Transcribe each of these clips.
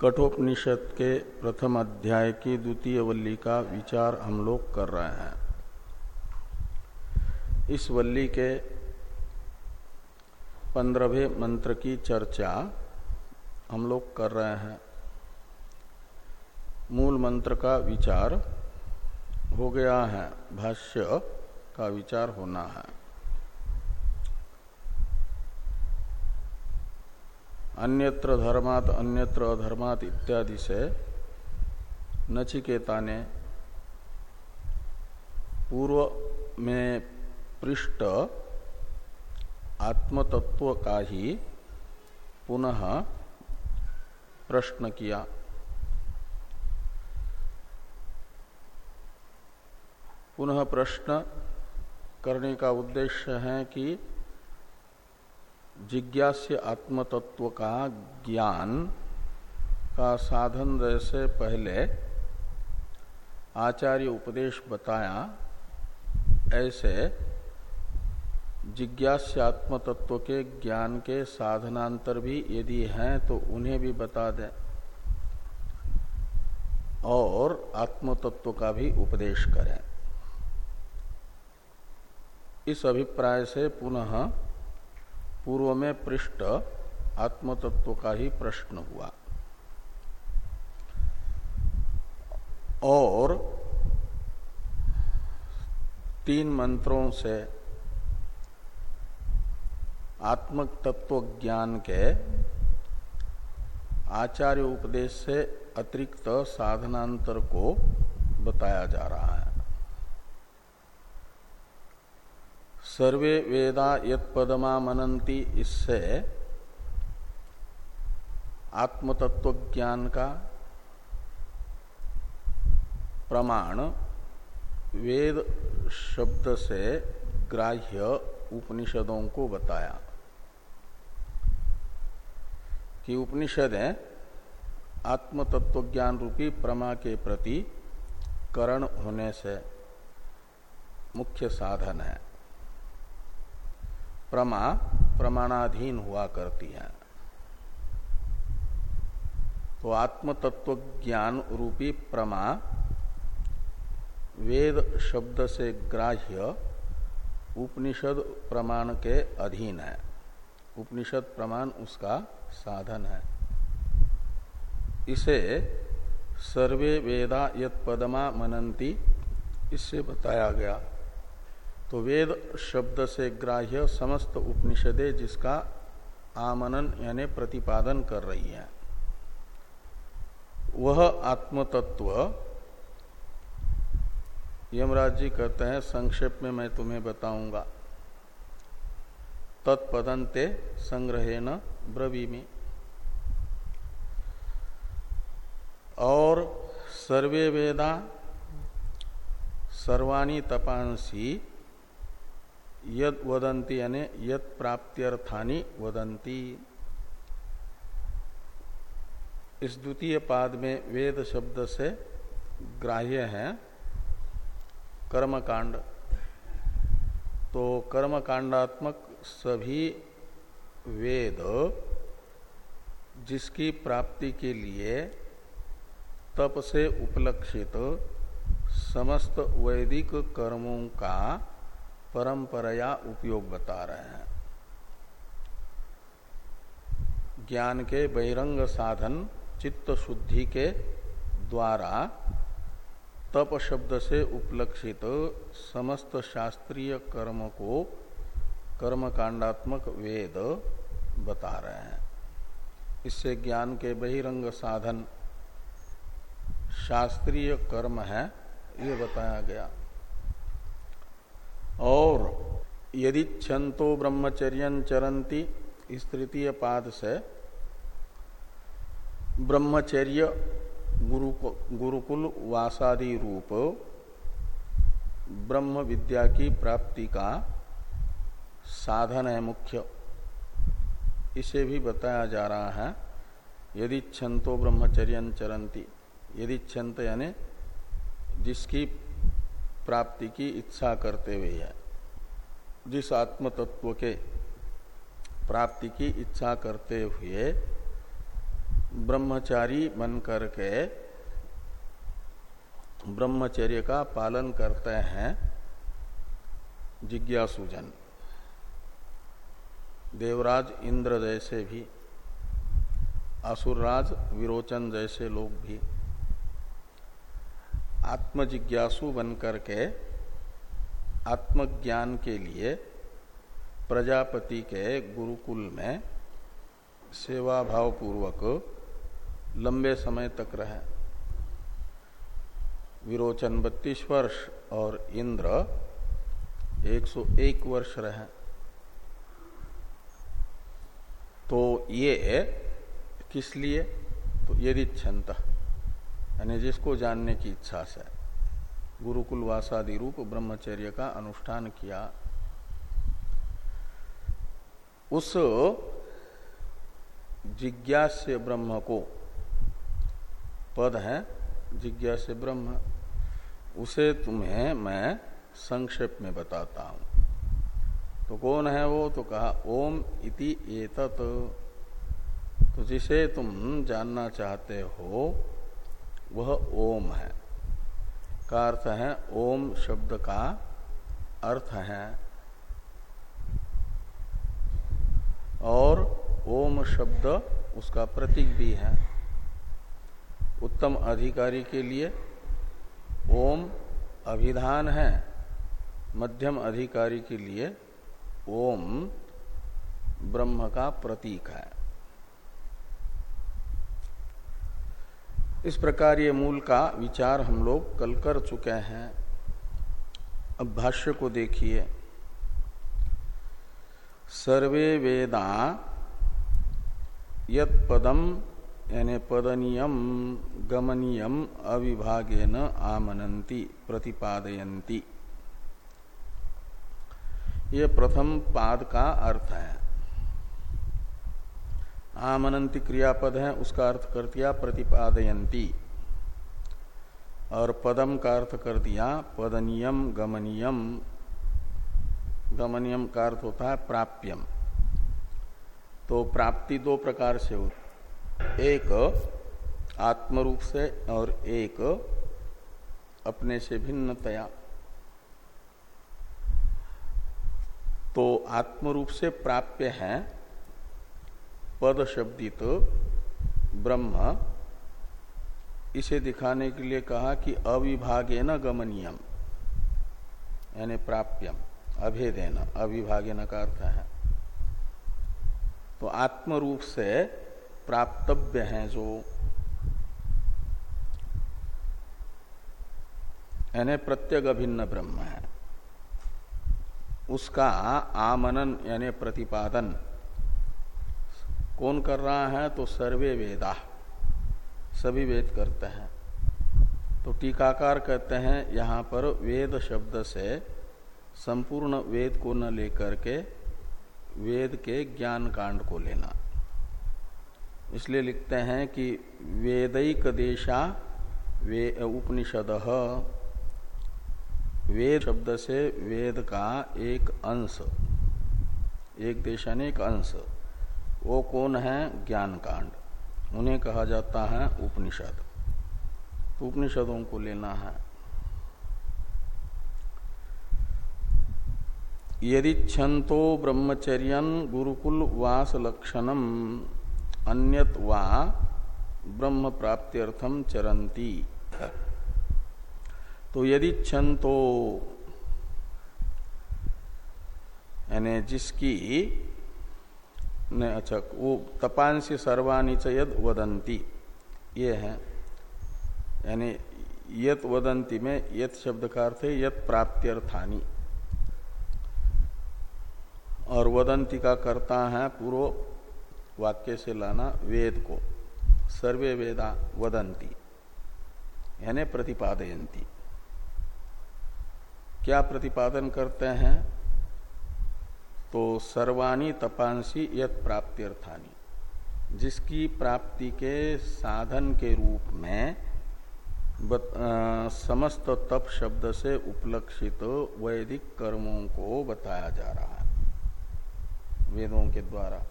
कठोपनिषद के प्रथम अध्याय की द्वितीय वल्ली का विचार हम लोग कर रहे हैं। इस वल्ली के पंद्रहवें मंत्र की चर्चा हम लोग कर रहे हैं। मूल मंत्र का विचार हो गया है, भाष्य का विचार होना है। अन्यत्र धर्मात अन्यत्र अधर्मात इत्यादि से नचिकेता ने पूर्व में पृष्ठ आत्मतत्व का ही पुनः प्रश्न किया। पुनः प्रश्न करने का उद्देश्य है कि जिज्ञास्य आत्मतत्व का ज्ञान का साधन जैसे पहले आचार्य उपदेश बताया, ऐसे जिज्ञास्य आत्मतत्व के ज्ञान के साधनांतर भी यदि हैं तो उन्हें भी बता दें। और आत्मतत्व का भी उपदेश करें। इस अभिप्राय से पुनः पूर्व में पृष्ठ आत्मतत्व का ही प्रश्न हुआ। और तीन मंत्रों से आत्मक तत्व ज्ञान के आचार्य उपदेश से अतिरिक्त साधनांतर को बताया जा रहा है। सर्वे वेदा यदमा मनंती इससे आत्मतत्व ज्ञान का प्रमाण वेद शब्द से ग्राह्य उपनिषदों को बताया कि उपनिषदें आत्मतत्व ज्ञान रूपी प्रमा के प्रति करण होने से मुख्य साधन है। प्रमा, प्रमाणाधीन हुआ करती है। तो आत्म तत्व ज्ञान रूपी प्रमा, वेद शब्द से ग्राह्य उपनिषद प्रमाण के अधीन है। उपनिषद प्रमाण उसका साधन है। इसे सर्वे वेदा यद पदमा मनंती, इससे बताया गया। तो वेद शब्द से ग्राह्य समस्त उपनिषदे जिसका आमनन यानी प्रतिपादन कर रही है। वह आत्मतत्व, यमराज जी कहते हैं, संक्षेप में मैं तुम्हें बताऊँगा। तत्पदंते संग्रहेण ब्रवीमी। और सर्वे वेदा सर्वाणी तपांसी यद वदंती यानी यद प्राप्त्यर्थानी वदंती इस द्वितीय पाद में वेद शब्द से ग्राह्य है, कर्मकांड। तो कर्मकांडात्मक सभी वेद जिसकी प्राप्ति के लिए तप से उपलक्षित समस्त वैदिक कर्मों का परंपराया उपयोग बता रहे हैं। ज्ञान के बहिरंग साधन, चित्त शुद्धि के द्वारा तप शब्द से उपलक्षित समस्त शास्त्रीय कर्म को कर्मकांडात्मक वेद बता रहे हैं। इससे ज्ञान के बहिरंग साधन, शास्त्रीय कर्म है, ये बताया गया। और यदि छंतो ब्रह्मचर्य चरंती इस तृतीय पाद से, ब्रह्मचर्य गुरु गुरुकुल वासादि रूप ब्रह्म विद्या की प्राप्ति का साधन है मुख्य। इसे भी बताया जा रहा है, यदि छंतो ब्रह्मचर्य चरंती यदि छंत यानी जिसकी प्राप्ति की इच्छा करते हुए है। जिस आत्म तत्व के प्राप्ति की इच्छा करते हुए ब्रह्मचारी बन करके ब्रह्मचर्य का पालन करते हैं, जिज्ञासुजन। देवराज इंद्र जैसे भी असुरराज विरोचन जैसे लोग भी आत्मजिज्ञासु बन करके आत्मज्ञान के लिए प्रजापति के गुरुकुल में सेवा भाव पूर्वक लंबे समय तक रहे। विरोचन बत्तीस वर्ष और इंद्र 101 वर्ष रहे। तो ये किस लिए? तो यदि क्षंत यानी जिसको जानने की इच्छा से। गुरुकुल वासादि रूप ब्रह्मचर्य का अनुष्ठान किया। उस जिज्ञास्य ब्रह्म को, पद है जिज्ञास्य ब्रह्म, उसे तुम्हें मैं संक्षेप में बताता हूँ। तो कौन है वो? तो कहा, ओम इति एतत। तो जिसे तुम जानना चाहते हो वह ओम है। का अर्थ है ओम शब्द का अर्थ है। और ओम शब्द उसका प्रतीक भी है। उत्तम अधिकारी के लिए ओम अभिधान है। मध्यम अधिकारी के लिए ओम ब्रह्म का प्रतीक है। इस प्रकार ये मूल का विचार हम लोग कल कर चुके हैं। अब भाष्य को देखिए। सर्वे वेदा यत पदम यानी पदनियम, गमनियम, अविभागेन आमनंती प्रतिपादयंती ये प्रथम पाद का अर्थ है। आमनंती क्रियापद है, उसका अर्थ कर दिया, प्रतिपादयंती। और पदम का अर्थ कर दिया, पदनियम, गमनियम। गमनियम का अर्थ होता है प्राप्यम। तो प्राप्ति दो प्रकार से होती एक आत्मरूप से और एक अपने से भिन्नतया। तो आत्मरूप से प्राप्य है पद शब्दित ब्रह्म। इसे दिखाने के लिए कहा कि अविभागे न गमनियम, यानी प्राप्यम, अभेदेन, अविभागे न का अर्थ है। तो आत्मरूप से प्राप्तव्य है जो, यानी प्रत्यग अभिन्न ब्रह्म है। उसका आमनन, यानी प्रतिपादन कौन कर रहा है तो सर्वे वेदा। सभी वेद करते हैं। तो टीकाकार कहते हैं, यहाँ पर वेद शब्द से संपूर्ण वेद को न लेकर के वेद के ज्ञान कांड को लेना। इसलिए लिखते हैं कि वेदिक देशा वे उपनिषद। वेद शब्द से वेद का एक अंश, एक देशानेक अंश। वो कौन है? ज्ञान कांड उन्हें कहा जाता है उपनिषद। तो उपनिषदों को लेना है। यदि छंतो ब्रह्मचर्य गुरुकुल वास लक्षणम, अन्यत वा ब्रह्म प्राप्त्यर्थम चरंती तो यदि छंतो यानी जिसकी ने अच्छा वो तपांसी सर्वाणी यद वदंती ये है। यानी, यत वदंती में यत शब्द का अर्थ है यत प्राप्त्यर्थानी। और वदंती का करता है पूर्व वाक्य से लाना वेद को। सर्वे वेदा वदंती यानी प्रतिपादयंती क्या प्रतिपादन करते हैं? तो सर्वाणी तपांसी यत प्राप्त्यर्थानी। जिसकी प्राप्ति के साधन के रूप में बत, आ, समस्त तप शब्द से उपलक्षित वैदिक कर्मों को बताया जा रहा है। वेदों के द्वारा।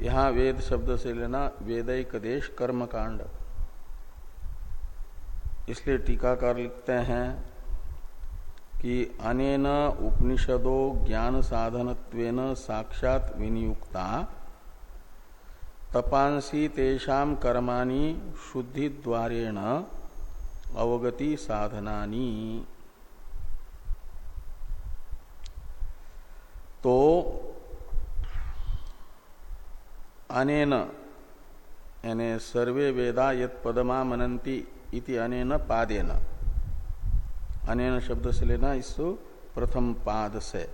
यहाँ वेद शब्द से लेना वेदिक देश कर्म कांड इसलिए टीकाकार लिखते हैं कि अनेन उपनिषदो ज्ञान साधनत्वेन साक्षात विनियुक्ता। तपांसी तेषाम कर्माणि शुद्धि अवगति साधनानी। तो अनेन, यानी सर्वे वेदा यद मनंती अनेन पादेन। अनेन शब्द से लेना इस प्रथम पाद से।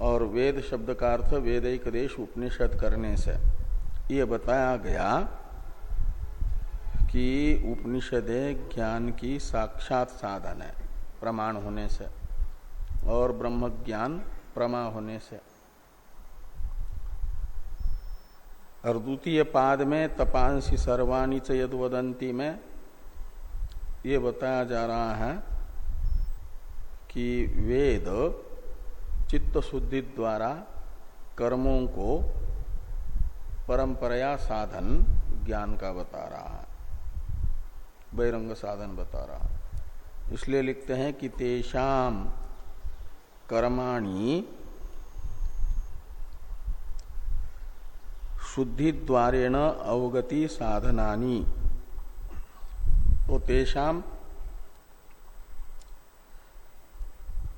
और वेद शब्द का अर्थ वेद एक देश उपनिषद करने से। ये बताया गया कि उपनिषद ज्ञान की साक्षात साधन है, प्रमाण होने से। और ब्रह्म ज्ञान प्रमा होने से। और द्वितीय पाद में तपांसी सर्वाणी च यद वदंती में ये बताया जा रहा है कि वेद चित्त शुद्धि द्वारा कर्मों को परंपराया साधन ज्ञान का बता रहा है, बहिरंग साधन बता रहा है। इसलिए लिखते हैं कि तेषाम कर्माणी शुद्धि द्वारेण अवगति साधनानी। तो तेषाम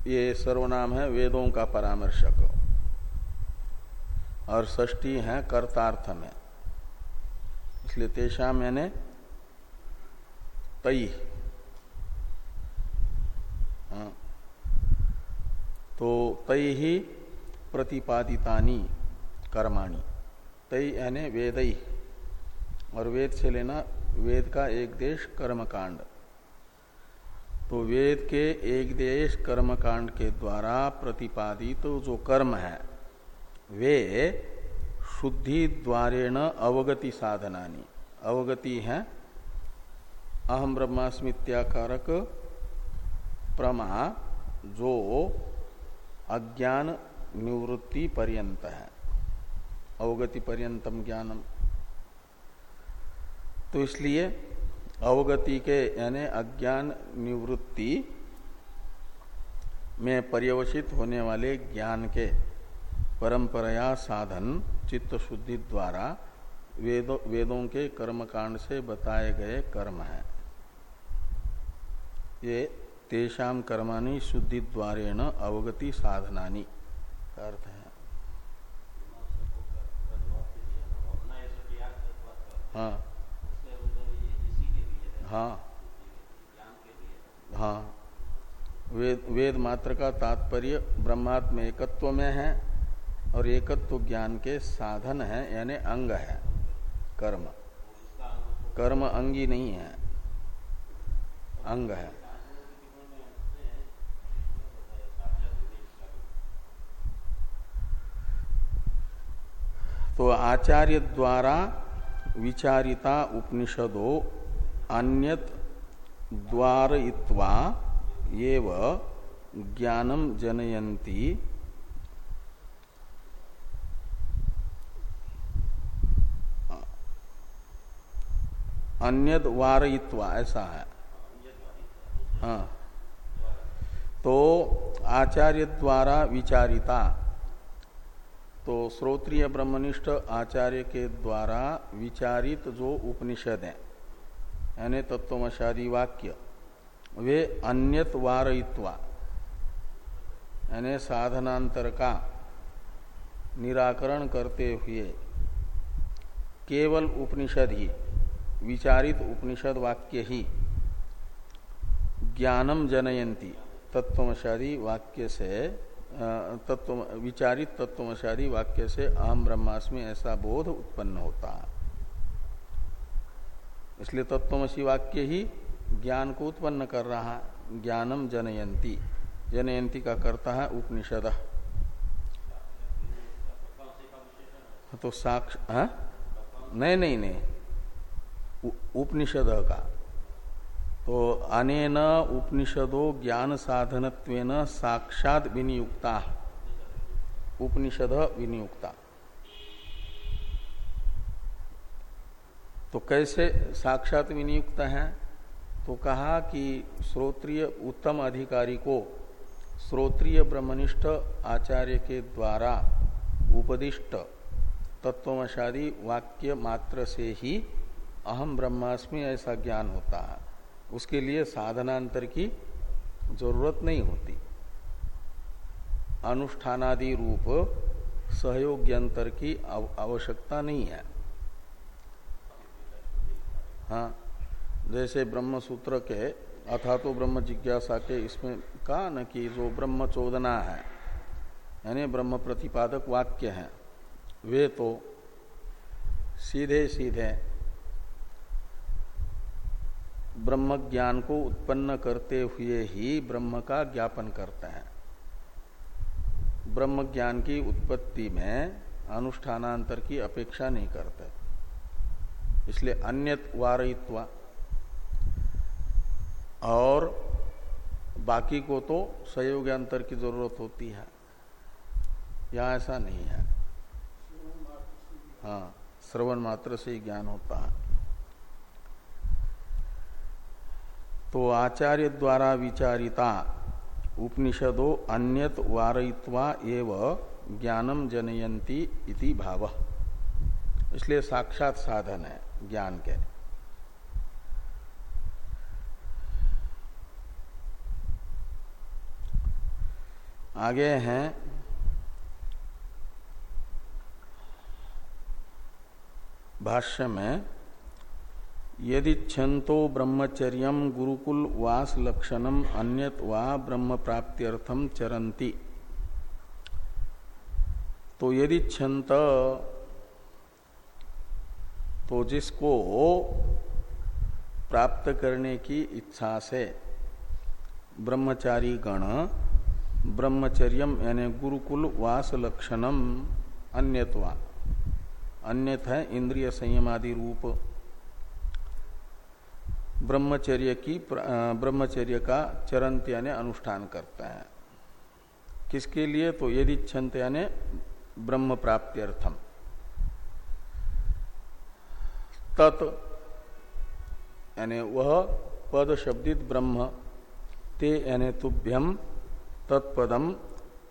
ये सर्वनाम है, वेदों का परामर्शक। और षष्टी है, कर्तार्थ में। इसलिए तेषा मैंने तई। हाँ। तो तई ही प्रतिपादितानी, कर्माणी। तई यानी वेद। और वेद से लेना, वेद का एक देश कर्मकांड। तो वेद के एक देश कर्म कांड के द्वारा प्रतिपादित तो जो कर्म है, वे शुद्धि द्वारेण अवगति साधनानी। अवगति है अहम ब्रह्मास्मित्याकारक प्रमा जो अज्ञान निवृत्ति पर्यंत है। अवगति पर्यंतम ज्ञानम। तो इसलिए अवगति के यानी अज्ञान निवृत्ति में पर्यवसित होने वाले ज्ञान के परंपराया साधन चित्त शुद्धि द्वारा वेदो, वेदों के कर्मकांड से बताए गए कर्म हैं। ये तेषाम कर्माणी शुद्धि द्वारेण अवगति साधनानी का अर्थ है। हाँ। हाँ। हाँ। वेद वेद मात्र का तात्पर्य ब्रह्मात्म एकत्व में है और एकत्व ज्ञान के साधन है, यानी अंग है, कर्म। कर्म अंगी नहीं है, अंग है। तो आचार्य द्वारा विचारिता उपनिषदों अन्यत द्वारयित्वा एव ज्ञानम जनयंती अन्यद वारयित्वा, ऐसा है। हाँ। तो आचार्य द्वारा विचारिता तो श्रोत्रिय ब्रह्मनिष्ठ आचार्य के द्वारा विचारित जो उपनिषद है, यानी तत्वमशादी वाक्य, वे अन्यत वारयित्वा यानी साधनांतर का निराकरण करते हुए केवल उपनिषद ही, विचारित उपनिषद वाक्य ही ज्ञानम जनयंती तत्वमशादी वाक्य से तत्व, विचारित तत्वमशादी वाक्य से अहम ब्रह्मास्मि ऐसा बोध उत्पन्न होता। है इसलिए तत्वमसी वाक्य ही ज्ञान को उत्पन्न कर रहा है ज्ञानम जनयंती जनयंती का करता है उपनिषद। तो साक्ष नहीं नहीं नहीं। उपनिषद का। तो अनेन उपनिषदो ज्ञान साधनत्वेन साक्षात विनियुक्ता। उपनिषद विनियुक्ता। तो कैसे साक्षात विनियुक्त है? तो कहा कि श्रोत्रिय उत्तम अधिकारी को श्रोत्रिय ब्रह्मनिष्ठ आचार्य के द्वारा उपदिष्ट तत्वशादी वाक्य मात्र से ही अहम ब्रह्मास्मि ऐसा ज्ञान होता है। उसके लिए साधनांतर की ज़रूरत नहीं होती। अनुष्ठानादि रूप सहयोग्यंतर की आवश्यकता नहीं है। हाँ जैसे ब्रह्म सूत्र के अथा तो ब्रह्म जिज्ञासा के इसमें कहा न कि जो ब्रह्म चोदना है, यानी ब्रह्म प्रतिपादक वाक्य है, वे तो सीधे सीधे ब्रह्म ज्ञान को उत्पन्न करते हुए ही ब्रह्म का ज्ञापन करते हैं। ब्रह्म ज्ञान की उत्पत्ति में अनुष्ठानांतर की अपेक्षा नहीं करते। इसलिए अन्य वारित्वा और बाकी को तो अंतर की ज़रूरत होती है। यहाँ ऐसा नहीं है। हाँ श्रवण मात्र से ही ज्ञान होता है। तो आचार्य द्वारा विचारिता, उपनिषदो अन्यत वारयित्वा एव ज्ञानम जनयंती इति भाव। इसलिए साक्षात साधन है, ज्ञान के। आगे हैं। भाष्य में यदि छंतो ब्रह्मचर्य गुरुकुल वास लक्षणम अन्यत वा ब्रह्म प्राप्त्यर्थम चरंती तो यदि छंत तो जिसको प्राप्त करने की इच्छा से ब्रह्मचारी गण, ब्रह्मचर्य यानी गुरुकुल वास लक्षणम अन्यत्वा अन्यत है इंद्रिय संयमादि रूप ब्रह्मचर्य की ब्रह्मचर्य का चरंत यानी अनुष्ठान करता है। किसके लिए? तो यदि छंत यानी ब्रह्म प्राप्त्यर्थम। तत् यानी वह पद शब्दित ब्रह्म, ते यानी तुभ्यम, तत्पदम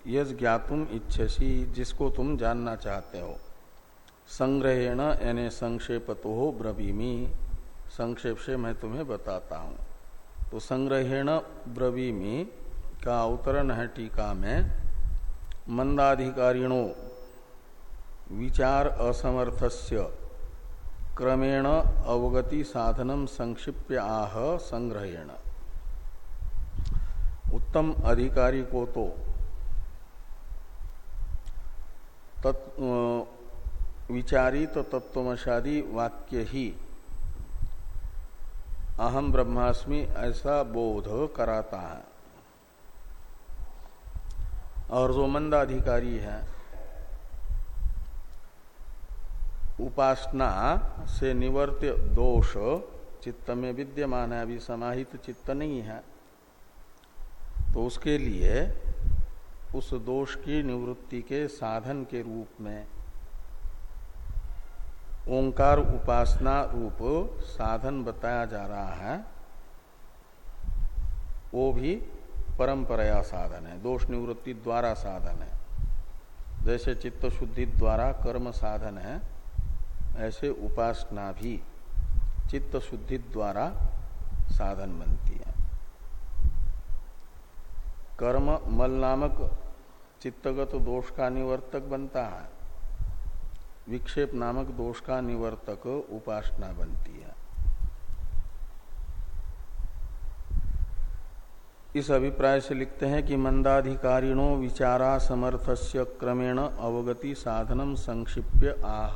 यज ज्ञातुम इच्छसी, जिसको तुम जानना चाहते हो। संग्रहेण यानी संक्षेप तो हो ब्रवीमी। संक्षेप से मैं तुम्हें बताता हूँ। तो संग्रहेण ब्रवीमी का अवतरण है टीका में, मंदाधिकारिणो, विचार असमर्थस्य, क्रमेण अवगति साधनम संक्षिप्य आह संग्रहेण। उत्तम अधिकारी को तो विचारित तत्वमशादी वाक्य ही अहम ब्रह्मास्मि ऐसा बोध कराता है। और जो मंदाधिकारी है, उपासना से निवर्त दोष चित्त में विद्यमान है, अभी समाहित चित्त नहीं है तो उसके लिए उस दोष की निवृत्ति के साधन के रूप में ओंकार उपासना रूप साधन बताया जा रहा है। वो भी परंपराया साधन है, दोष निवृत्ति द्वारा साधन है। जैसे चित्त शुद्धि द्वारा कर्म साधन है, ऐसे उपासना भी चित्त शुद्धि द्वारा साधन बनती है। कर्म मल नामक चित्तगत दोष का निवर्तक बनता है। विक्षेप नामक दोष का निवर्तक उपासना बनती है। इस अभिप्राय से लिखते हैं कि मंदाधिकारिणो विचारा समर्थस्य क्रमेण अवगति साधनम संक्षिप्य आह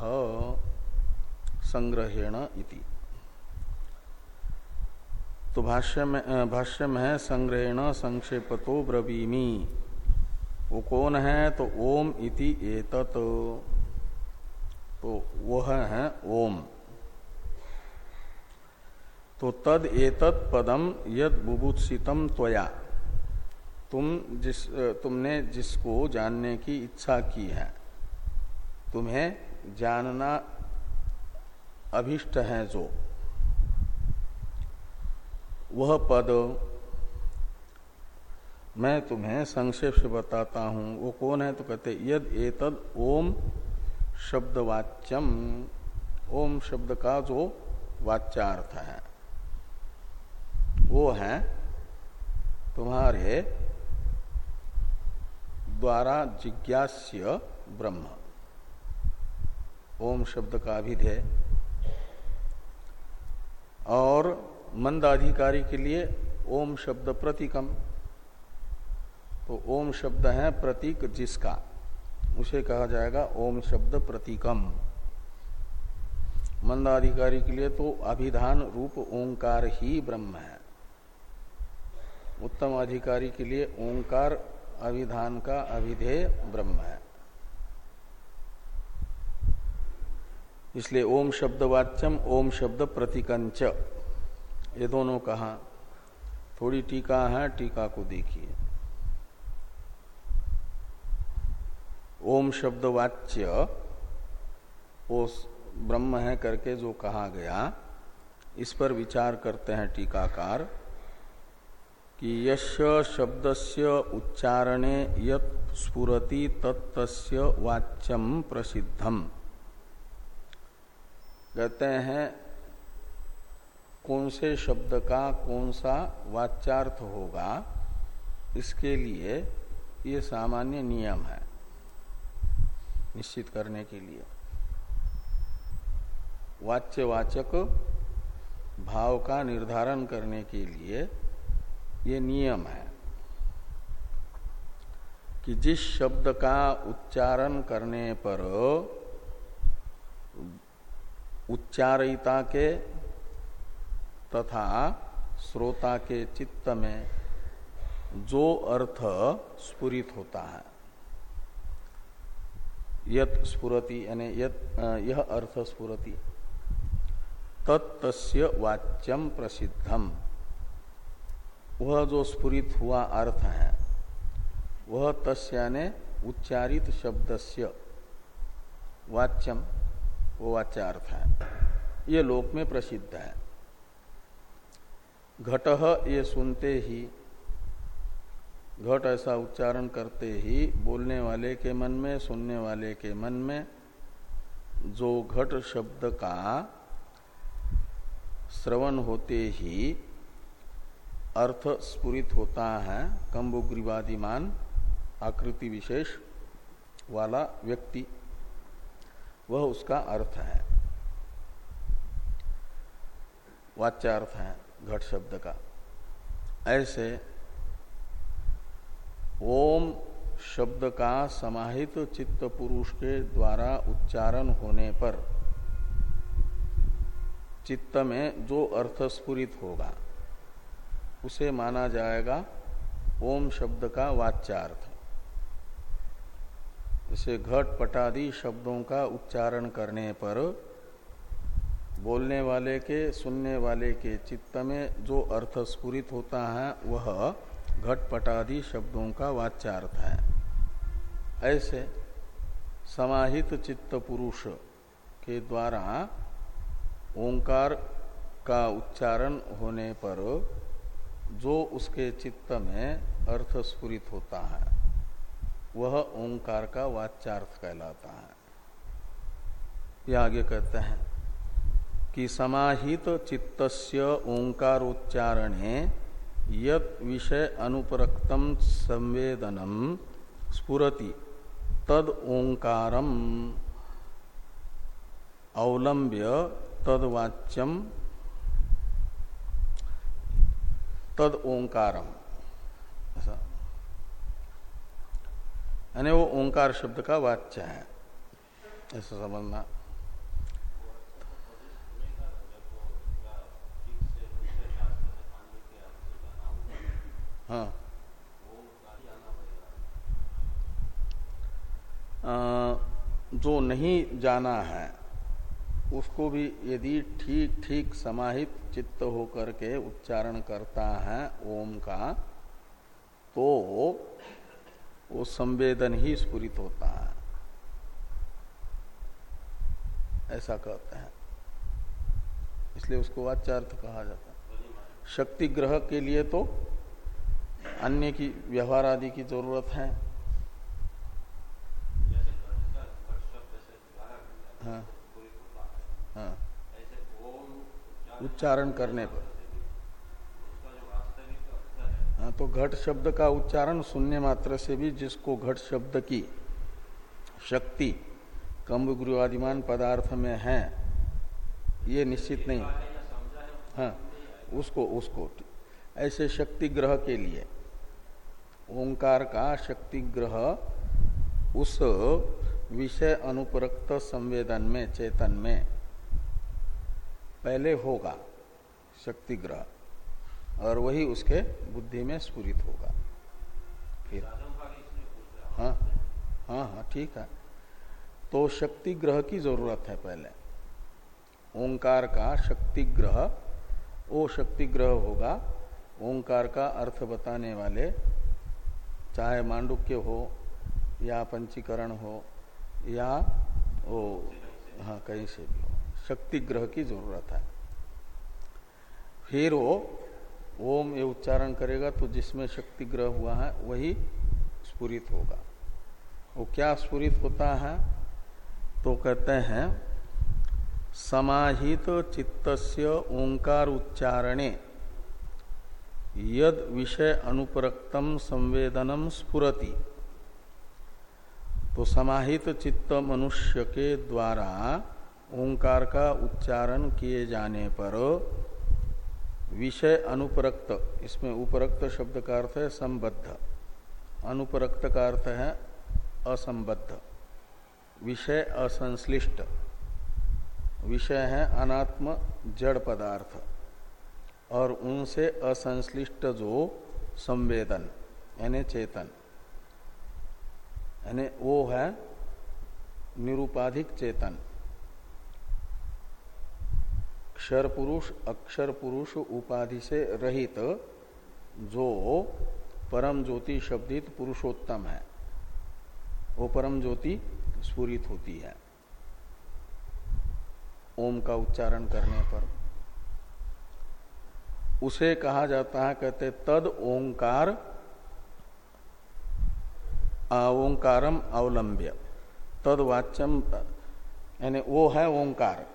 संग्रहेण इति। तो भाष्य में भाष्य में है, संग्रहण संक्षेपतो ब्रवीमी। वो कौन है? तो ओम इति एतत। तो वह है ओम। तो तद एतत् पदम यद बुभुत्सितम त्वया। तुम जिस तुमने जिसको जानने की इच्छा की है, तुम्हें जानना अभिष्ट है जो। वह पद मैं तुम्हें संक्षेप से बताता हूँ। वो कौन है? तो कहते यद एतद ओम शब्दवाच्यम, ओम शब्द का जो वाच्यार्थ है, वो है तुम्हारे द्वारा जिज्ञास्य ब्रह्म। ओम शब्द का अभिधेय और मंदाधिकारी के लिए ओम शब्द प्रतीकम। तो ओम शब्द है प्रतीक जिसका। उसे कहा जाएगा ओम शब्द प्रतीकम। मंदाधिकारी के लिए तो अभिधान रूप ओंकार ही ब्रह्म है। उत्तम अधिकारी के लिए ओंकार अभिधान का अभिधेय ब्रह्म है। इसलिए ओम शब्द वाच्यम ओम शब्द प्रतीकंच। ये दोनों कहा? थोड़ी टीका है, टीका को देखिए। ओम शब्द वाच्य वो ब्रह्म है करके जो कहा गया, इस पर विचार करते हैं टीकाकार, कि यश शब्दस्य उच्चारणे यत स्फुरति तत्तस्य वाच्यम प्रसिद्धम। कहते हैं, कौन से शब्द का कौन सा वाच्यार्थ होगा, इसके लिए ये सामान्य नियम है। निश्चित करने के लिए। वाच्यवाचक भाव का निर्धारण करने के लिए ये नियम है कि जिस शब्द का उच्चारण करने पर उच्चारिता के तथा श्रोता के चित्त में जो अर्थ स्फुरित होता है यत स्फुरति यानी यह अर्थ स्फुरति। तत्स्य वाच्यम प्रसिद्धम। वह जो स्फुरित हुआ अर्थ है, वह तस्य ने उच्चारित शब्दस्य वाच्यम वो वाच्यार्थ है। ये लोक में प्रसिद्ध है। घट ये सुनते ही घट ऐसा उच्चारण करते ही बोलने वाले के मन में, सुनने वाले के मन में जो घट शब्द का श्रवण होते ही अर्थ स्पुरित होता है कम्बुग्रीवादिमान आकृति विशेष वाला व्यक्ति, वह उसका अर्थ है। वाच्यार्थ है घट शब्द का। ऐसे ओम शब्द का समाहित चित्त पुरुष के द्वारा उच्चारण होने पर चित्त में जो अर्थ स्फुरित होगा, उसे माना जाएगा ओम शब्द का वाच्यार्थ। इसे घट पटादि शब्दों का उच्चारण करने पर बोलने वाले के, सुनने वाले के चित्त में जो अर्थ स्फुरित होता है, वह घटपटादि शब्दों का वाच्यार्थ है। ऐसे समाहित चित्त पुरुष के द्वारा ओंकार का उच्चारण होने पर जो उसके चित्त में अर्थ स्फुरित होता है, वह ओंकार का वाच्यार्थ कहलाता है। यह आगे कहते हैं कि समाहित चित्तस्य ओंकारोच्चारणे यत विषय अनुपरक्तम संवेदनम स्फुरति तद ओंकारम अवलंब्य तदवाच्यम तद ओंकारम ऐसा। यानी वो ओंकार शब्द का वाच्य है। ऐसा समझना। हाँ। जो नहीं जाना है, उसको भी यदि ठीक ठीक समाहित चित्त होकर के उच्चारण करता है ओम का तो वो संवेदन ही स्फुरित होता है। ऐसा कहते हैं। इसलिए उसको वाच्यार्थ कहा जाता है। शक्ति ग्रह के लिए तो अन्य की व्यवहार आदि की ज़रूरत है। हाँ। हाँ। उच्चारण करने पर। हाँ। तो घट शब्द का उच्चारण सुनने मात्र से भी जिसको घट शब्द की शक्ति कम्ब गृहादिमान पदार्थ में है ये निश्चित नहीं। हाँ उसको उसको ऐसे शक्ति ग्रह के लिए। ओंकार का शक्ति ग्रह उस विषय अनुपरक्त संवेदन में, चेतन में पहले होगा शक्ति ग्रह, और वही उसके बुद्धि में स्फुरित होगा। फिर। हाँ हाँ हाँ ठीक है। तो शक्ति ग्रह की ज़रूरत है पहले। ओंकार का शक्ति ग्रह, वो शक्ति ग्रह होगा ओंकार का अर्थ बताने वाले, चाहे मांडुक्य हो, या पंचीकरण हो, या वो हाँ कहीं से भी हो, शक्ति ग्रह की ज़रूरत है। फिर वो, ओम ये उच्चारण करेगा तो जिसमें शक्ति ग्रह हुआ है, वही स्फुरित होगा। वो क्या स्फुरित होता है? तो कहते हैं, समाहित चित्तस्य ओंकार उच्चारणे। यद विषय अनुपरक्तम संवेदनम स्फुरति। तो समाहित चित्त मनुष्य के द्वारा ओंकार का उच्चारण किए जाने पर विषय अनुपरक्त, इसमें उपरक्त शब्द का अर्थ है संबद्ध। अनुपरक्त का अर्थ है असंबद्ध। विषय असंश्लिष्ट। विषय है अनात्म जड़ पदार्थ। और उनसे असंश्लिष्ट जो संवेदन, यानी चेतन, यानी वो है निरुपाधिक चेतन। क्षर पुरुष, अक्षर पुरुष उपाधि से रहित जो परम ज्योति शब्दित पुरुषोत्तम है, वो परम ज्योति स्फुरित होती है। ओम का उच्चारण करने पर उसे कहा जाता है, कहते तद ओंकार ओंकारम अवलंब्य। तद वाच्यम, यानी वो है ओंकार।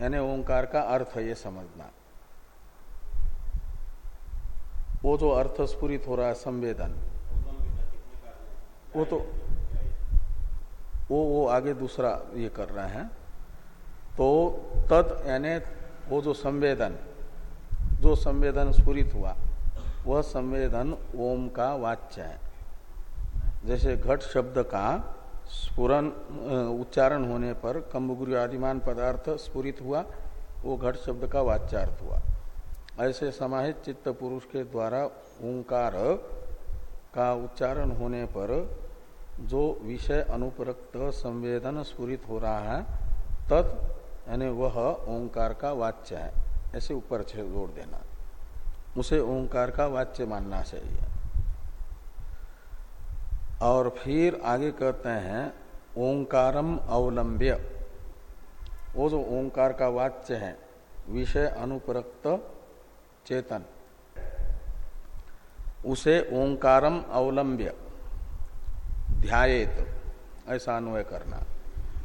यानी ओंकार का अर्थ ये समझना। वो जो अर्थ स्फुरित हो रहा है, संवेदन। वो तो वो वो आगे दूसरा ये कर रहे हैं। तो तत् यानी वो जो संवेदन जो संवेदन स्फुरित हुआ, वह संवेदन ओम का वाच्य है। जैसे घट शब्द का स्फुरन उच्चारण होने पर कम्बुगुरु आदिमान पदार्थ स्फुरित हुआ, वो घट शब्द का वाच्यार्थ हुआ। ऐसे समाहित चित्त पुरुष के द्वारा ओंकार का उच्चारण होने पर जो विषय अनुपरक्त संवेदन स्फुरित हो रहा है, तत्, यानी वह ओंकार का वाच्य है। ऐसे ऊपर जोड़ देना। उसे ओंकार का वाच्य मानना चाहिए। और फिर आगे कहते हैं, ओंकारम अवलंब्य। वो जो ओंकार का वाच्य है, विषय अनुपरक्त चेतन, उसे ओंकारम अवलंब्य। ध्यात ऐसा अन्वय करना।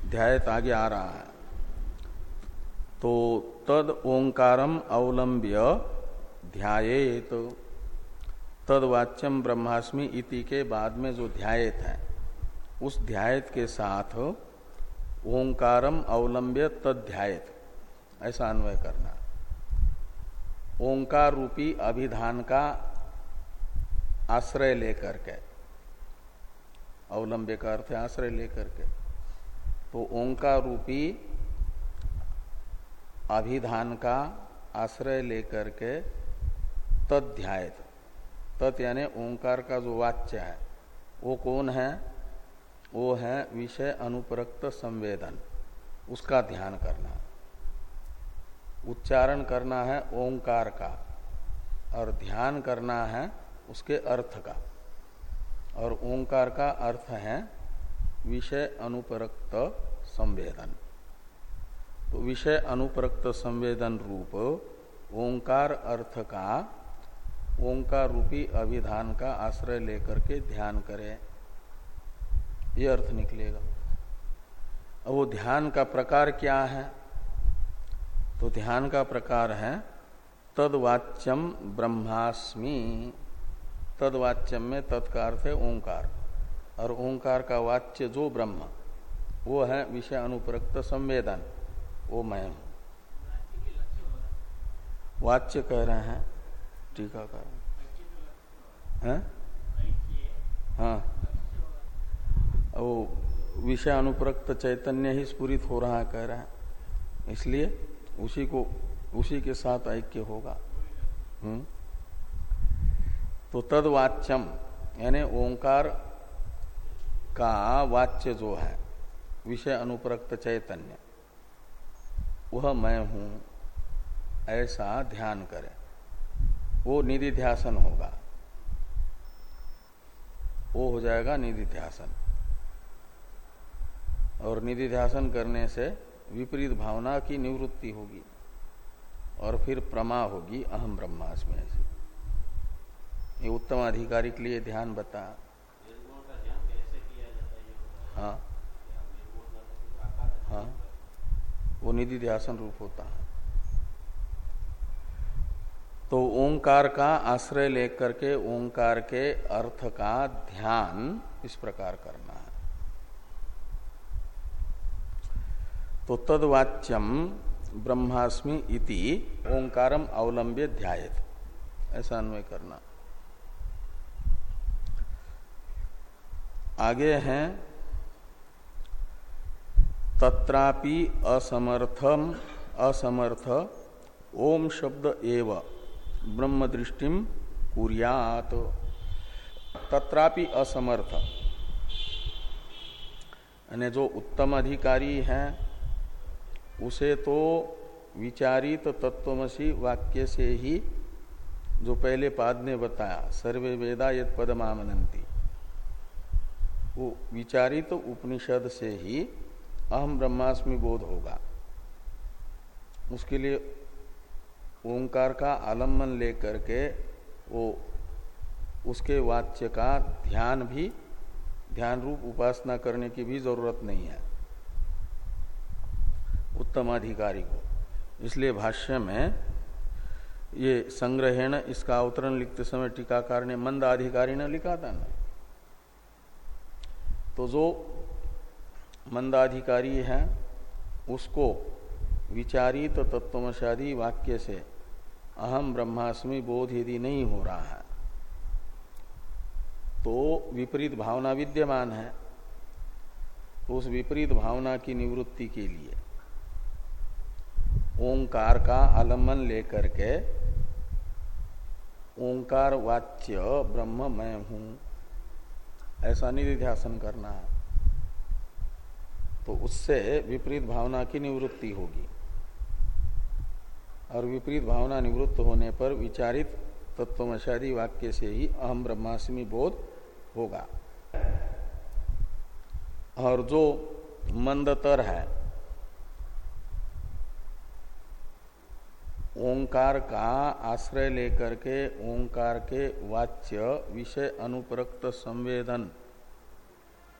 ध्यात आगे आ रहा है। तो तद ओंकारम अवलंब्य ध्यात तदवाच्यम ब्रह्मास्मि इति के बाद में जो ध्यात है, उस ध्यायत के साथ ओंकारम अवलंब्य तद्ध्यात ऐसा अन्वय करना। ओंकार रूपी अभिधान का आश्रय लेकर के, अवलंब्य का अर्थ आश्रय लेकर के। तो ओंकार रूपी अभिधान का आश्रय लेकर के तद्ध्यात तत् यानी ओंकार का जो वाच्य है, वो कौन है? वो है विषय अनुपरक्त संवेदन। उसका ध्यान करना। उच्चारण करना है ओंकार का, और ध्यान करना है उसके अर्थ का। और ओंकार का अर्थ है विषय अनुपरक्त संवेदन। तो विषय अनुपरक्त संवेदन रूप, ओंकार अर्थ का, ओंकार रूपी अभिधान का आश्रय लेकर के ध्यान करें। यह अर्थ निकलेगा। अब वो ध्यान का प्रकार क्या है? तो ध्यान का प्रकार है, तदवाच्यम ब्रह्मास्मि। तदवाच्यम में तत्का अर्थ है ओंकार। और ओंकार का वाच्य जो ब्रह्म, वो है विषय अनुप्रक्त संवेदन। वो मैं हूँ वाच्य कह रहे हैं टीकाकार है? हाँ। वो विषय अनुप्रक्त चैतन्य ही स्फुरित हो रहा कह रहे हैं। इसलिए उसी को, उसी के साथ ऐक्य होगा। हम्म। तो तदवाच्यम, यानी ओंकार का वाच्य जो है विषय अनुप्रक्त चैतन्य। वह मैं हूँ ऐसा ध्यान करें। वो निधि ध्यासन होगा। वो हो जाएगा निधि ध्यासन और निधि ध्यासन करने से विपरीत भावना की निवृत्ति होगी और फिर प्रमा होगी अहम ब्रह्मास्मि ऐसी ये उत्तम अधिकारी के लिए ध्यान बता। हाँ। हाँ? वो निधि ध्यासन रूप होता है। तो ओंकार का आश्रय लेकर के ओंकार के अर्थ का ध्यान इस प्रकार करना है। तो तदवाच्यम ब्रह्मास्मि इति ओंकारम अवलंब्य ध्यायत। ऐसा अन्वय करना। आगे हैं तत्रापि असमर्थम असमर्थ। ओम शब्द एव। ब्रह्म दृष्टि कुरियात। तत्रापि असमर्थ। यानी जो उत्तम अधिकारी है, उसे तो विचारित तत्वमसी वाक्य से ही जो पहले पाद ने बताया, सर्वे वेदा यद पद मामनंती वो विचारित उपनिषद से ही अहम ब्रह्मास्मि बोध होगा। उसके लिए ओंकार का आलंबन लेकर के वो उसके वाच्य का ध्यान भी, ध्यान रूप उपासना करने की भी ज़रूरत नहीं है। उत्तम अधिकारी को। इसलिए भाष्य में ये संग्रहण इसका अवतरण लिखते समय टीकाकार ने मंद अधिकारी ने लिखा था ना। तो जो मंदाधिकारी है, उसको विचारित तत्वमशादी वाक्य से अहम ब्रह्मास्मि बोध यदि नहीं हो रहा है तो विपरीत भावना विद्यमान है। तो उस विपरीत भावना की निवृत्ति के लिए ओंकार का आलंबन लेकर के ओंकार वाच्य ब्रह्म मैं हूँ, ऐसा निधिध्यासन करना है। तो उससे विपरीत भावना की निवृत्ति होगी। और विपरीत भावना निवृत्त होने पर विचारित तत्वमशादी वाक्य से ही अहम ब्रह्मास्मि बोध होगा। और जो मंदतर है, ओंकार का आश्रय लेकर के ओंकार के वाच्य विषय अनुपरक्त संवेदन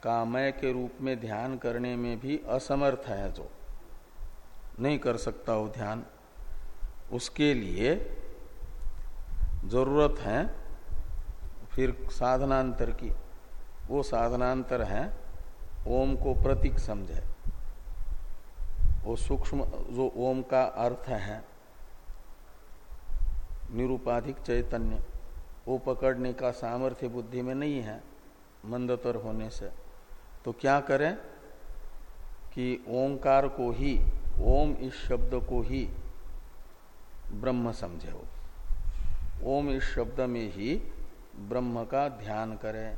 कामय के रूप में ध्यान करने में भी असमर्थ है जो। नहीं कर सकता वो ध्यान। उसके लिए ज़रूरत है, फिर साधनांतर की। वो साधनांतर है, ओम को प्रतीक समझे। वो सूक्ष्म, जो ओम का अर्थ है, निरूपाधिक चैतन्य, वो पकड़ने का सामर्थ्य बुद्धि में नहीं है, मंदतर होने से। तो क्या करें कि ओंकार को ही, ओम इस शब्द को ही ब्रह्म समझे हो। ओम इस शब्द में ही ब्रह्म का ध्यान करें।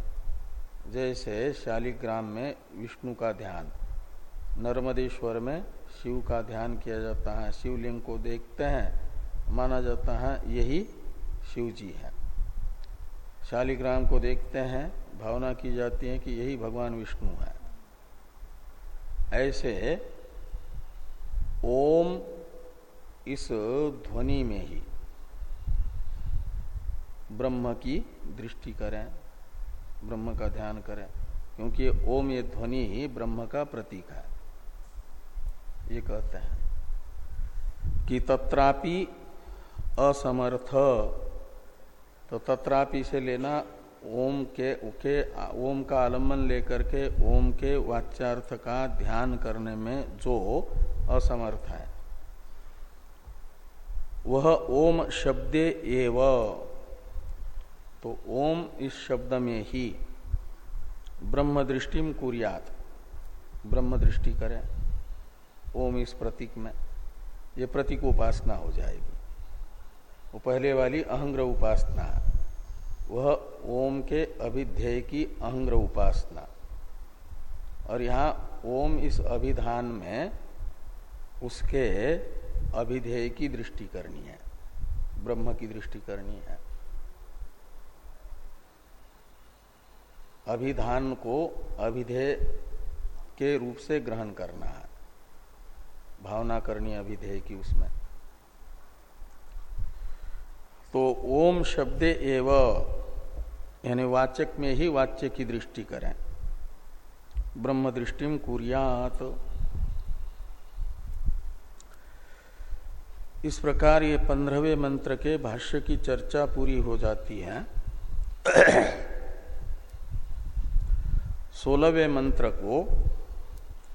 जैसे शालिग्राम में विष्णु का ध्यान, नर्मदेश्वर में शिव का ध्यान किया जाता है, शिवलिंग को देखते हैं, माना जाता है यही शिव जी है। शालिग्राम को देखते हैं भावना की जाती है कि यही भगवान विष्णु है। ऐसे ओम इस ध्वनि में ही ब्रह्म की दृष्टि करें, ब्रह्म का ध्यान करें, क्योंकि ओम, ये ध्वनि ही ब्रह्म का प्रतीक है। ये कहते हैं कि तत्रापि असमर्थ। तो तत्रापि से लेना ओम के, उके ओम का आलंबन लेकर के ओम के वाच्यार्थ का ध्यान करने में जो असमर्थ है। वह ओम शब्दे एव। तो ओम इस शब्द में ही ब्रह्म दृष्टि कुरियात। ब्रह्म दृष्टि करें, ओम इस प्रतीक में, ये प्रतीक उपासना हो जाएगी। वो पहले वाली अहंग्र उपासना वह ओम के अभिध्यय की अहंग्र उपासना। और यहाँ ओम इस अभिधान में उसके अभिधेय की दृष्टि करनी है, ब्रह्म की दृष्टि करनी है। अभिधान को अभिधेय के रूप से ग्रहण करना है। भावना करनी अभिधेय की उसमें। तो ओम शब्द एव यानी वाचक में ही वाच्य की दृष्टि करें। ब्रह्म दृष्टि कुरियात। इस प्रकार ये पंद्रहवें मंत्र के भाष्य की चर्चा पूरी हो जाती है। सोलहवें मंत्र को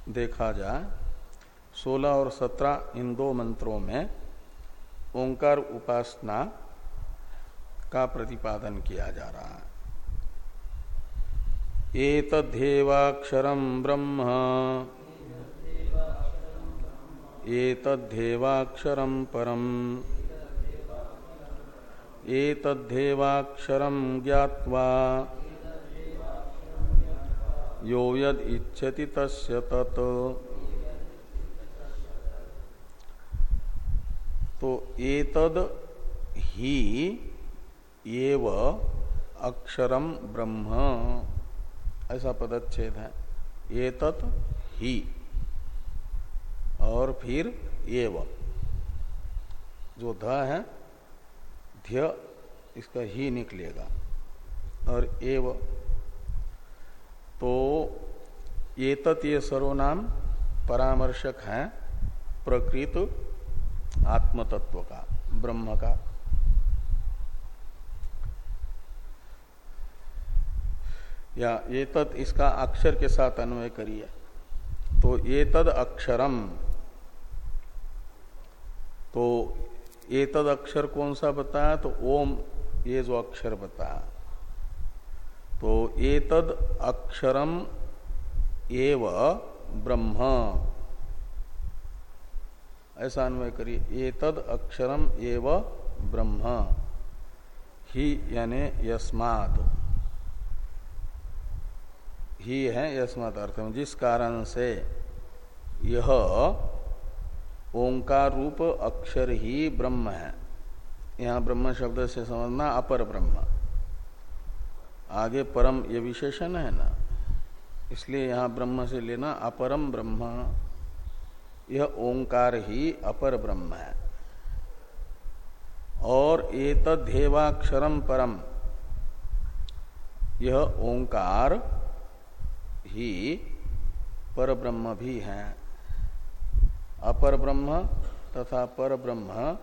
देखा जाए, सोलह और सत्रह इन दो मंत्रों में ओंकार उपासना का प्रतिपादन किया जा रहा है। एतद्धेवाक्षरम ब्रह्म। एतद्धेवाक्षरम परम। एतद्धेवाक्षरम ज्ञात्वा यो यद इच्छति तस्य तत्। तो एतद ही एव अक्षरम ब्रह्म। ऐसा पदच्छेद है। एतत ही। और फिर एव जो ध है, ध्य, इसका ही निकलेगा। और एव तो एतत ये सर्वनाम परामर्शक है, प्रकृत आत्मतत्व का, ब्रह्म का। या ये तद इसका अक्षर के साथ अन्वय करिए। तो ये तद अक्षरम। तो ये तद अक्षर कौन सा बताया? तो ओम, ये जो अक्षर बताया। तो ये तद अक्षरम एव ब्रह्म। ऐसा अन्वय करिए। ये तद अक्षरम एव ब्रह्म। ही यानी यस्मात। ही है यस्मात अर्थ में जिस कारण से यह ओंकार रूप अक्षर ही ब्रह्म है। यहाँ ब्रह्म शब्द से समझना अपर ब्रह्म। आगे परम ये विशेषण है ना? इसलिए यहाँ ब्रह्म से लेना अपरम ब्रह्म। यह ओंकार ही अपर ब्रह्म है। और एतद्धेवाक्षरम परम। यह ओंकार ही पर ब्रह्म भी है। अपर ब्रह्म तथा पर ब्रह्म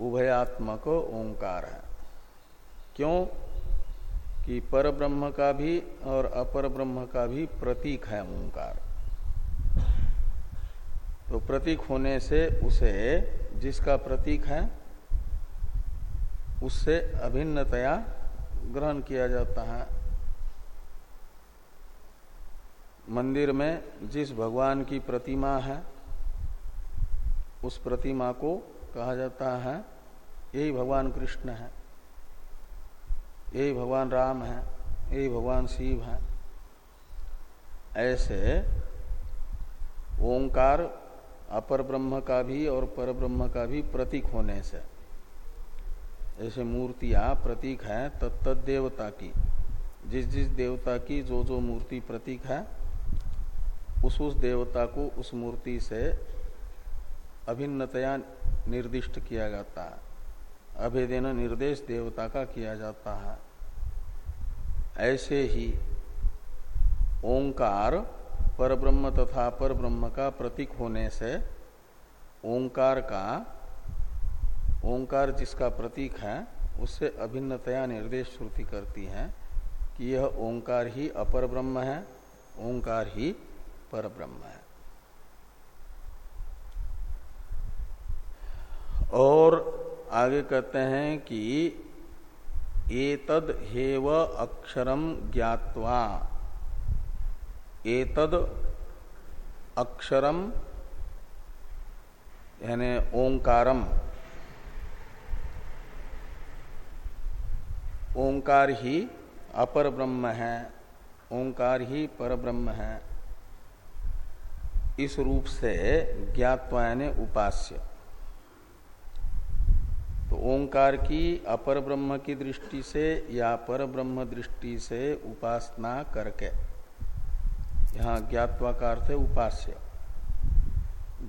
उभयात्मक ओंकार है। क्यों? कि पर ब्रह्म का भी और अपर ब्रह्म का भी प्रतीक है ओंकार। तो प्रतीक होने से उसे जिसका प्रतीक है, उससे अभिन्नतया ग्रहण किया जाता है। मंदिर में जिस भगवान की प्रतिमा है, उस प्रतिमा को कहा जाता है, यही भगवान कृष्ण है, यही भगवान राम है, यही भगवान शिव है। ऐसे ओंकार अपर ब्रह्म का भी और पर ब्रह्म का भी प्रतीक होने से, ऐसे मूर्तियाँ प्रतीक है तत्त देवता की। जिस जिस देवता की जो जो मूर्ति प्रतीक है उस उस देवता को उस मूर्ति से अभिन्नतया निर्दिष्ट किया जाता है। अभेदेन निर्देश देवता का किया जाता है। ऐसे ही ओंकार परब्रह्म तथा पर ब्रह्म का प्रतीक होने से ओंकार का, ओंकार जिसका प्रतीक है, उससे अभिन्नतया निर्देश श्रुति करती है कि यह ओंकार ही अपर ब्रह्म है, ओंकार ही पर ब्रह्म है। और आगे कहते हैं कि एतद हेव अक्षरम ज्ञावा एतद अक्षरम यानी ओंकारम ओंकार ही अपर ब्रह्म है, ओंकार ही पर ब्रह्म है। इस रूप से ज्ञातवा उपास्य। तो ओंकार की अपर ब्रह्म की दृष्टि से या पर ब्रह्म दृष्टि से उपासना करके। यहाँ ज्ञातवा का अर्थ है उपास्य।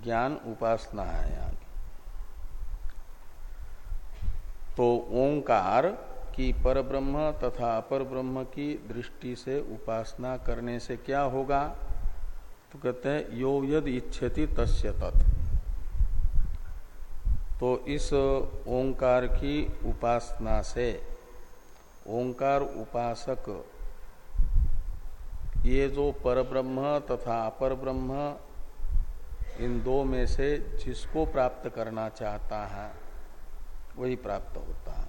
ज्ञान उपासना है यहाँ। की तो ओंकार की पर ब्रह्म तथा अपर ब्रह्म की दृष्टि से उपासना करने से क्या होगा? तो कहते हैं, यो यद इच्छति तस्य तत्। तो इस ओंकार की उपासना से, ओंकार उपासक, ये जो पर ब्रह्म तथा अपर ब्रह्म इन दो में से जिसको प्राप्त करना चाहता है, वही प्राप्त होता है,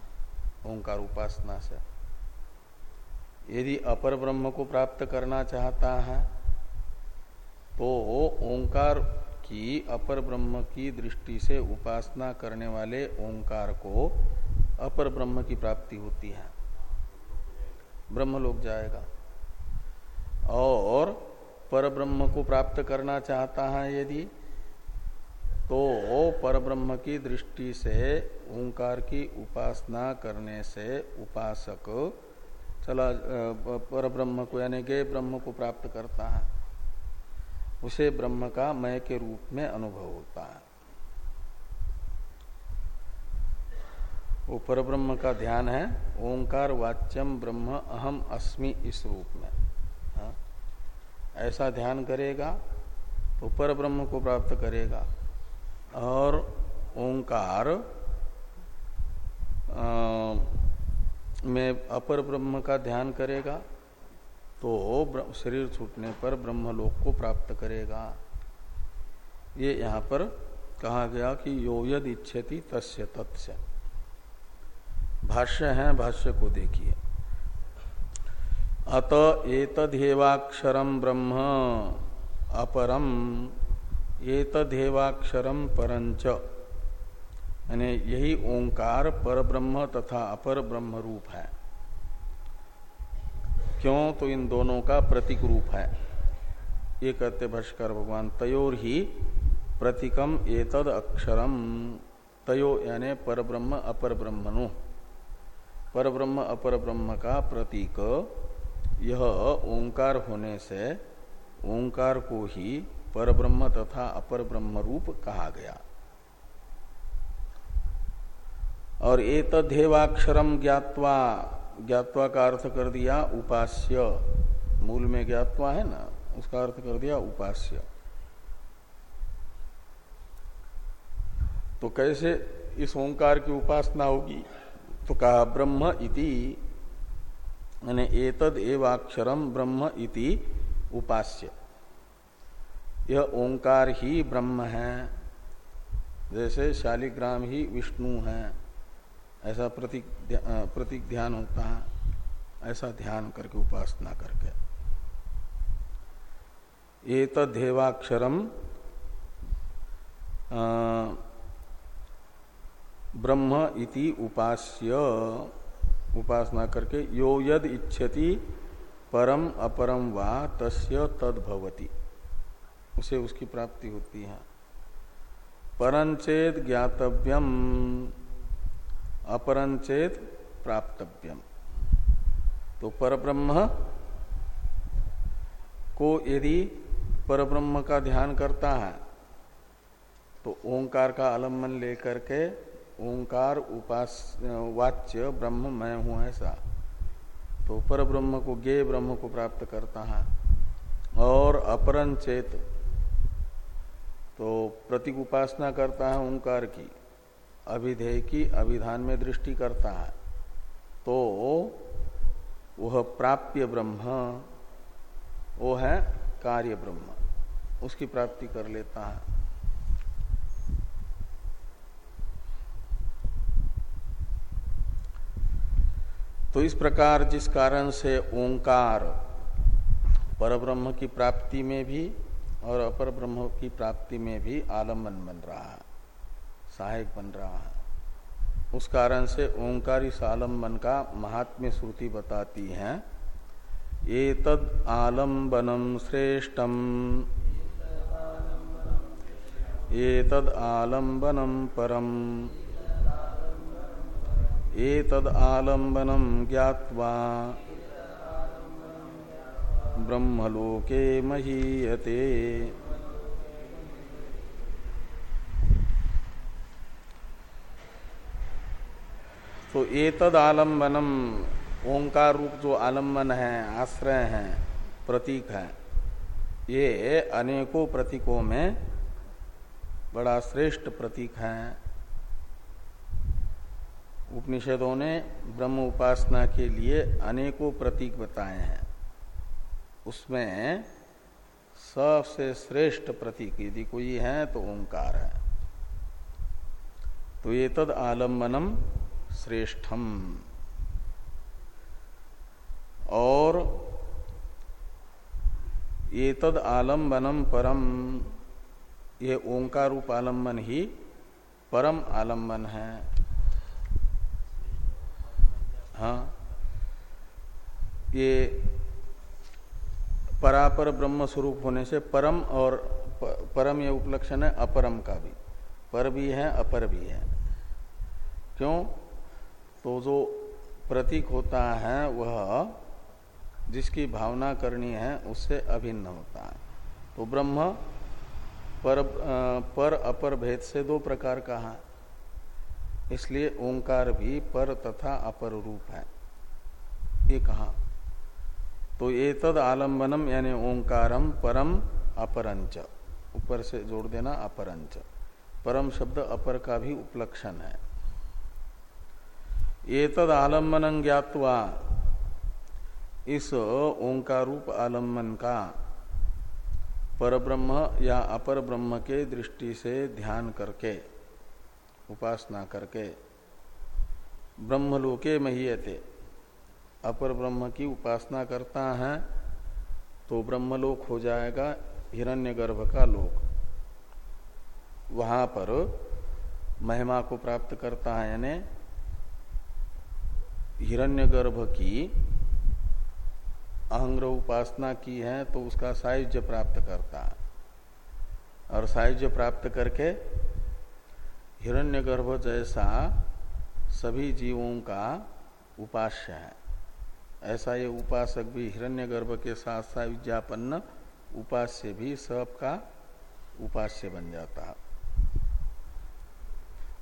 ओंकार उपासना से। यदि अपर ब्रह्म को प्राप्त करना चाहता है तो ओंकार की अपर ब्रह्म की दृष्टि से उपासना करने वाले ओंकार को अपर ब्रह्म की प्राप्ति होती है। ब्रह्म लोक जाएगा। और पर ब्रह्म को प्राप्त करना चाहता है यदि तो पर ब्रह्म की दृष्टि से ओंकार की उपासना करने से उपासक चला पर ब्रह्म को, यानी गे ब्रह्म को प्राप्त करता है। उसे ब्रह्म का मय के रूप में अनुभव होता है। वो पर ब्रह्म का ध्यान है, ओंकार वाच्यम ब्रह्म अहम अस्मि इस रूप में। हा? ऐसा ध्यान करेगा तो पर ब्रह्म को प्राप्त करेगा। और ओंकार में अपर ब्रह्म का ध्यान करेगा तो शरीर छूटने पर ब्रह्मलोक को प्राप्त करेगा। ये यहाँ पर कहा गया कि यो यद इच्छति तस्य तत्स्य। भाष्य है, भाष्य को देखिए। अत एतदेवाक्षरम ब्रह्म अपरम एतदेवाक्षरम परंच यानी यही ओंकार पर ब्रह्म तथा अपर ब्रह्म रूप है। क्यों? तो इन दोनों का प्रतीक रूप है। ये कहते भाष्कर भगवान, तयोर ही प्रतीकम एतद अक्षरम। तयो यानी पर ब्रह्म अपर ब्रह्मणु पर ब्रह्म अपर ब्रह्म का प्रतीक। यह ओंकार होने से ओंकार को ही पर ब्रह्म तथा अपर ब्रह्म रूप कहा गया। और एतदेवाक्षरम ज्ञावा ज्ञातवा का अर्थ कर दिया उपास्य। मूल में ज्ञातवा है ना, उसका अर्थ कर दिया उपास्य। तो कैसे इस ओंकार की उपासना होगी? तो कहा, ब्रह्म इति एतद एवाक्षरम ब्रह्म इति उपास्य। यह ओंकार ही ब्रह्म है, जैसे शालिग्राम ही विष्णु है। ऐसा प्रतीक प्रतीक ध्यान होता है, ऐसा ध्यान करके, उपासना करके। ये तदेवाक्षरम ब्रह्म इति उपास्य, उपासना करके, यो यद इच्छति, परम अपरम वा, तस्य तद भवति। उसे उसकी प्राप्ति होती है। परंचेत ज्ञातव्यम। अपरंचेत प्राप्तव्यम। तो परब्रह्म, को यदि परब्रह्म का ध्यान करता है तो ओंकार का आलंबन लेकर के ओंकार, उपास, वाच्य ब्रह्म मैं हूँ ऐसा। तो पर ब्रह्म को गे ब्रह्म को प्राप्त करता है। और अपरन चेत तो प्रतीक उपासना करता है ओंकार की। अभिधेय की अभिधान में दृष्टि करता है तो वह प्राप्य ब्रह्म, वो है कार्य ब्रह्म, उसकी प्राप्ति कर लेता है। तो इस प्रकार जिस कारण से ओंकार परब्रह्म की प्राप्ति में भी और अपर ब्रह्म की प्राप्ति में भी आलंबन बन रहा है। सहायक बन रहा है। उस कारण से ओंकार इस आलंबन का महात्म्य श्रुति बताती है, एतद आलम्बनम श्रेष्ठम। एतद आलम्बनम परम। एतद आलम्बनम ज्ञावा ब्रह्मलोके महीयते। तो एतद आलम्बनम ओंकार रूप जो आलंबन है, आश्रय है, प्रतीक है, ये अनेकों प्रतीकों में बड़ा श्रेष्ठ प्रतीक है। उपनिषदों ने ब्रह्म उपासना के लिए अनेकों प्रतीक बताए हैं। उसमें सबसे श्रेष्ठ प्रतीक यदि कोई है तो ओंकार है। तो ये तद आलम्बनम श्रेष्ठम। और ये तद आलम्बनम परम ये ओंकार रूप आलंबन ही परम आलंबन है। हाँ। ये परापर ब्रह्म स्वरूप होने से परम और परम ये उपलक्षण है अपरम का भी। पर भी है, अपर भी है। क्यों? तो जो प्रतीक होता है वह जिसकी भावना करनी है उससे अभिन्न होता है। तो ब्रह्म पर पर अपर भेद से दो प्रकार का है। इसलिए ओंकार भी पर तथा अपर रूप है। ये कहा। तो ये तद आलम्बनम यानी ओंकारम परम अपरंच। ऊपर से जोड़ देना अपरंच। परम शब्द अपर का भी उपलक्षण है। ये तद आलंबन ज्ञातवा इस ओंकार रूप आलंबन का परब्रह्म या अपर ब्रह्म के दृष्टि से ध्यान करके, उपासना करके, ब्रह्मलोके महीयते अपर ब्रह्म की उपासना करता है तो ब्रह्मलोक हो जाएगा हिरण्यगर्भ का लोक। वहाँ पर महिमा को प्राप्त करता है यानी हिरण्यगर्भ की अहंग्र उपासना की है तो उसका साहिज्य प्राप्त करता। और साहिज्य प्राप्त करके हिरण्यगर्भ जैसा सभी जीवों का उपास्य है। ऐसा ये उपासक भी हिरण्यगर्भ के साथ विज्ञापन्न उपास्य भी सबका उपास्य बन जाता है।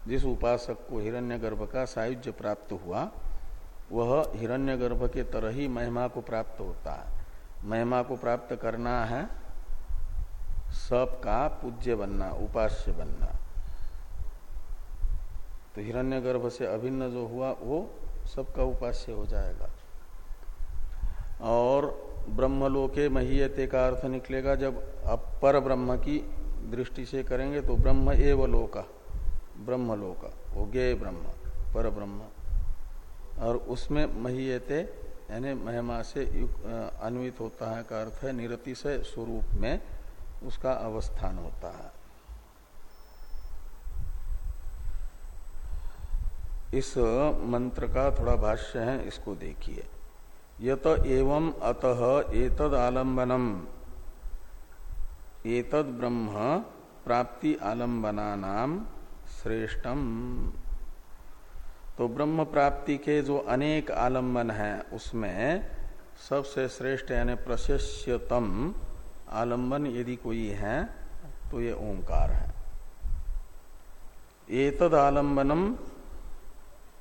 जिस उपासक को हिरण्यगर्भ का सायुज्य प्राप्त हुआ वह हिरण्यगर्भ के तरह ही महिमा को प्राप्त होता है। महिमा को प्राप्त करना है सबका पूज्य बनना, उपास्य बनना। तो हिरण्यगर्भ से अभिन्न जो हुआ, वो सबका उपास्य हो जाएगा। और ब्रह्मलोके महीयते का अर्थ निकलेगा, जब अपर ब्रह्म की दृष्टि से करेंगे तो ब्रह्म एव लोका, ब्रह्मलोका वो गे ब्रह्म, पर ब्रह्म। और उसमें महीयते, यानी महिमा से अन्वित होता है का अर्थ है निरतिशय स्वरूप में उसका अवस्थान होता है। इस मंत्र का थोड़ा भाष्य है, इसको देखिए। यत एवं अतः एतद आलंबनम एतद ब्रह्म प्राप्ति आलम्बना नाम श्रेष्ठम। तो ब्रह्म प्राप्ति के जो अनेक आलंबन हैं, उसमें सबसे श्रेष्ठ यानी प्रशस्यतम आलंबन यदि कोई है तो ये ओंकार है। एतद आलम्बनम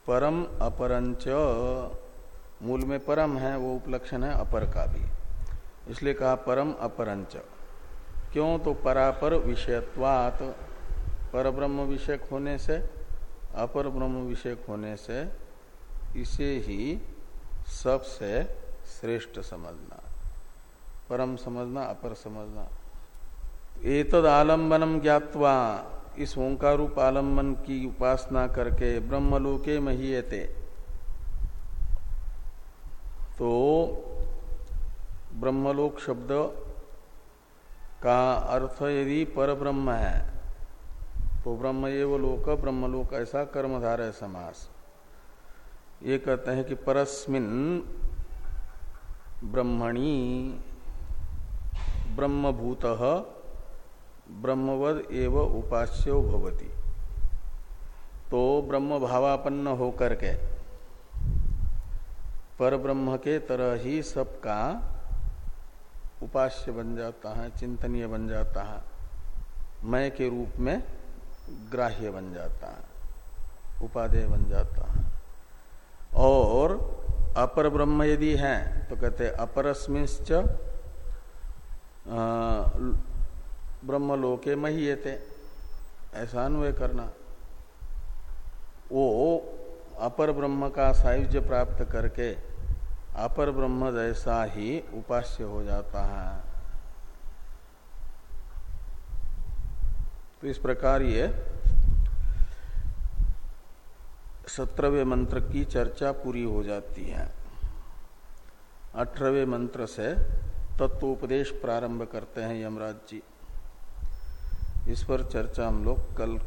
परम अपरंच मूल में परम है, वो उपलक्षण है, अपर का भी। इसलिए कहा परम अपरंच क्यों? तो परापर विषयत्वात। पर ब्रह्म विषयक होने से अपर ब्रह्म विषयक होने से इसे ही सबसे श्रेष्ठ समझना। परम समझना, अपर समझना। एतद आलम्बनम ज्ञातवा, इस ओंकार रूप आलंबन की उपासना करके ब्रह्मलोके महीयते। तो ब्रह्मलोक शब्द का अर्थ यदि पर ब्रह्म है तो ब्रह्म एव लोक, ब्रह्मलोक ऐसा कर्मधारय समास। ये कहते हैं कि परस्मिन ब्रह्मणी ब्रह्मभूत ब्रह्मवद एव उपास्यो भवति। तो ब्रह्म भावापन्न होकर के पर ब्रह्म के तरह ही सबका उपास्य बन जाता है, चिंतनीय बन जाता है, मय के रूप में ग्राह्य बन जाता है, उपादेय बन जाता है। और अपर ब्रह्म यदि है तो कहते अपरस्मिश्च ब्रह्म ब्रह्मलोके महीयते। ऐसा अन्वय करना। वो अपर ब्रह्म का सायुज्य प्राप्त करके अपर ब्रह्म जैसा ही उपास्य हो जाता है। तो इस प्रकार ये सत्रहवें मंत्र की चर्चा पूरी हो जाती है। अठारहवें मंत्र से तत्वोपदेश प्रारंभ करते हैं यमराज जी। इस पर चर्चा हम लोग कल